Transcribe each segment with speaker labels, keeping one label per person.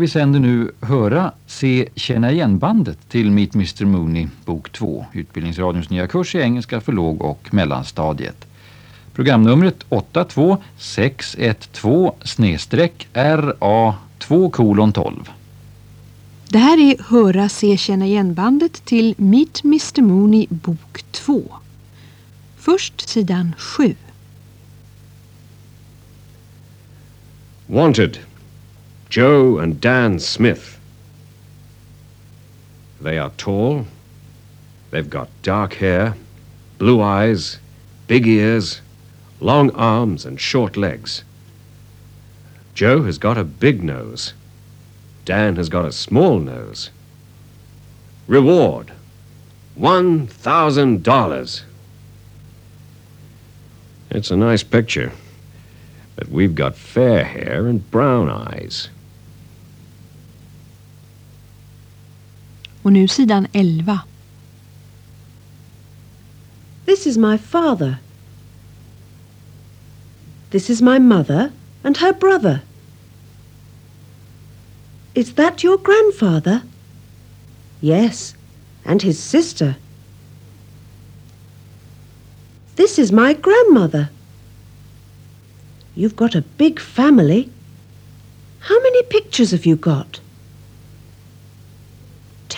Speaker 1: Och vi sänder nu Höra, se, känna igen bandet till Meet Mr Mooney, bok 2, Utbildningsradions nya kurs i engelska för låg- och mellanstadiet. Programnumret 82612-RA2 kolon 12.
Speaker 2: Det här är Höra, se, känna igen bandet till Meet Mr Mooney, bok 2. Först sidan 7.
Speaker 3: Wanted Joe and Dan Smith. They are tall. They've got dark hair, blue eyes, big ears, long arms, and short legs. Joe has got a big nose. Dan has got a small nose. Reward $1,000. It's a nice picture, but we've got fair hair and brown eyes.
Speaker 2: Och nu sidan 11.
Speaker 4: This is my father. This is my mother and her brother. Is that your grandfather? Yes, and his sister. This is my grandmother. You've got a big family. How many pictures have you got?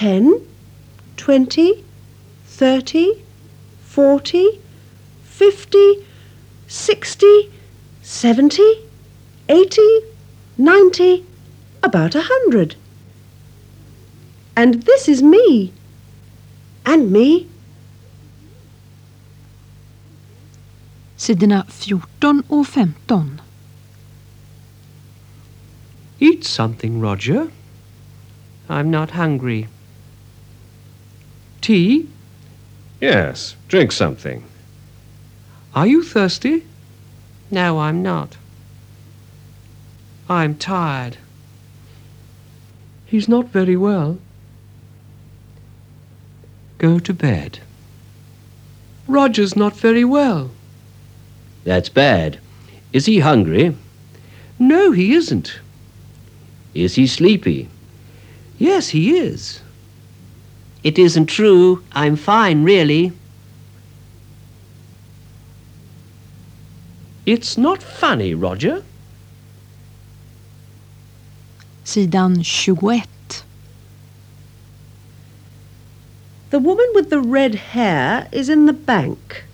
Speaker 4: Ten, twenty, thirty, forty, fifty, sixty, seventy, eighty, ninety, about a hundred. And this is me. And me.
Speaker 2: Sidorna 14 och 15.
Speaker 5: Eat something, Roger. I'm not hungry. Tea?
Speaker 3: Yes, drink something.
Speaker 5: Are you thirsty? No, I'm not. I'm tired. He's not very well. Go to bed. Roger's not very well.
Speaker 6: That's bad. Is he hungry?
Speaker 5: No, he isn't.
Speaker 6: Is he sleepy?
Speaker 5: Yes, he is.
Speaker 6: It isn't true. I'm fine, really.
Speaker 5: It's not funny, Roger.
Speaker 2: Sidan 21.
Speaker 4: The woman with the red hair is in the bank.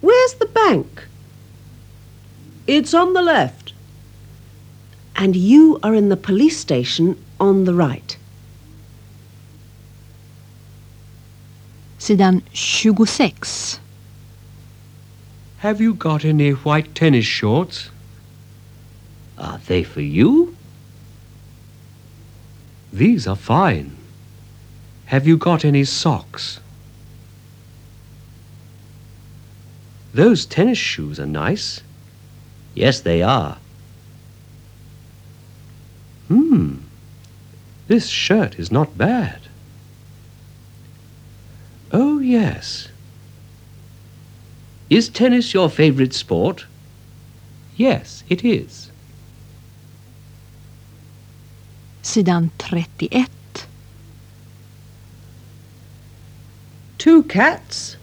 Speaker 4: Where's the bank? It's on the left. And you are in the police station on the right.
Speaker 2: Sidan 26.
Speaker 5: Have you got any white tennis shorts?
Speaker 6: Are they for you?
Speaker 5: These are fine. Have you got any socks? Those tennis shoes are nice.
Speaker 6: Yes, they are.
Speaker 5: Hmm. This shirt is not bad. Yes.
Speaker 6: Is tennis your favorite sport?
Speaker 5: Yes, it is.
Speaker 2: Sidan 31.
Speaker 4: Two cats,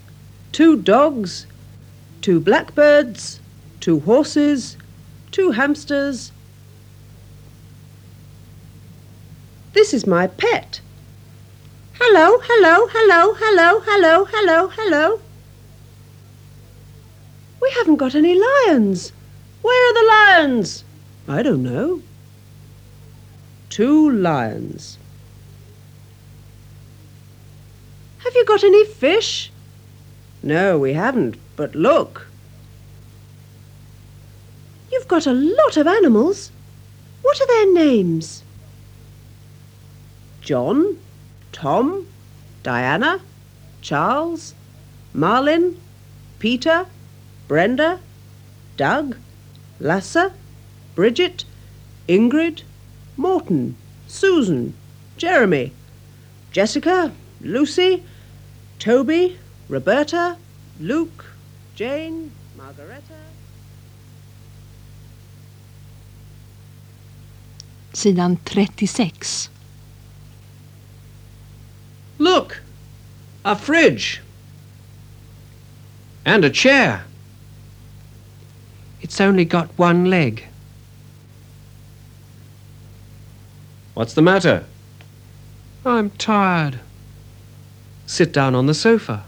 Speaker 4: two dogs, two blackbirds, two horses, two hamsters. This is my pet. Hello, hello, hello, hello, hello, hello, hello. We haven't got any lions. Where are the lions? I don't know. Two lions. Have you got any fish? No, we haven't, but look. You've got a lot of animals. What are their names? John, Tom, Diana, Charles, Marlin, Peter, Brenda, Doug, Lassa, Bridget, Ingrid, Morton, Susan, Jeremy, Jessica, Lucy, Toby, Roberta, Luke, Jane, Margareta.
Speaker 2: sidan 36.
Speaker 5: Look! A fridge! And a chair! It's only got one leg.
Speaker 3: What's the matter?
Speaker 5: I'm tired. Sit down on the sofa.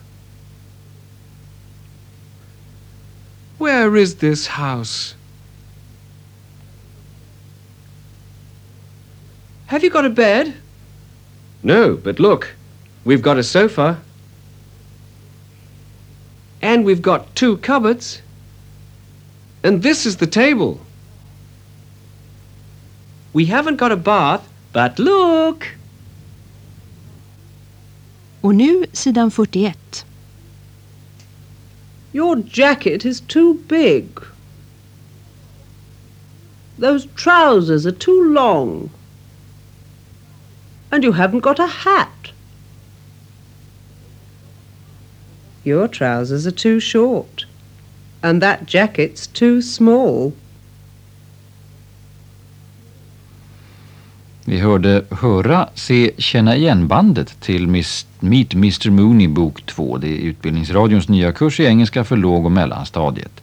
Speaker 5: Where is this house? Have you got a bed?
Speaker 3: No, but look, we've got a sofa.
Speaker 5: And we've got two cupboards. And this is the table. We haven't got a bath, but look!
Speaker 2: Och nu sidan 41.
Speaker 4: Your jacket is too big. Those trousers are too long. And you haven't got a hat. Your trousers are too short. And that jacket's too small.
Speaker 1: Vi hörde höra, se, känna igen bandet till Miss, Meet Mr Mooney bok 2. Det är Utbildningsradions nya kurs i engelska för låg- och mellanstadiet.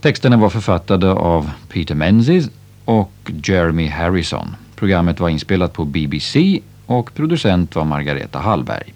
Speaker 1: Texterna var författade av Peter Menzies och Jeremy Harrison. Programmet var inspelat på BBC och producent var Margareta Hallberg.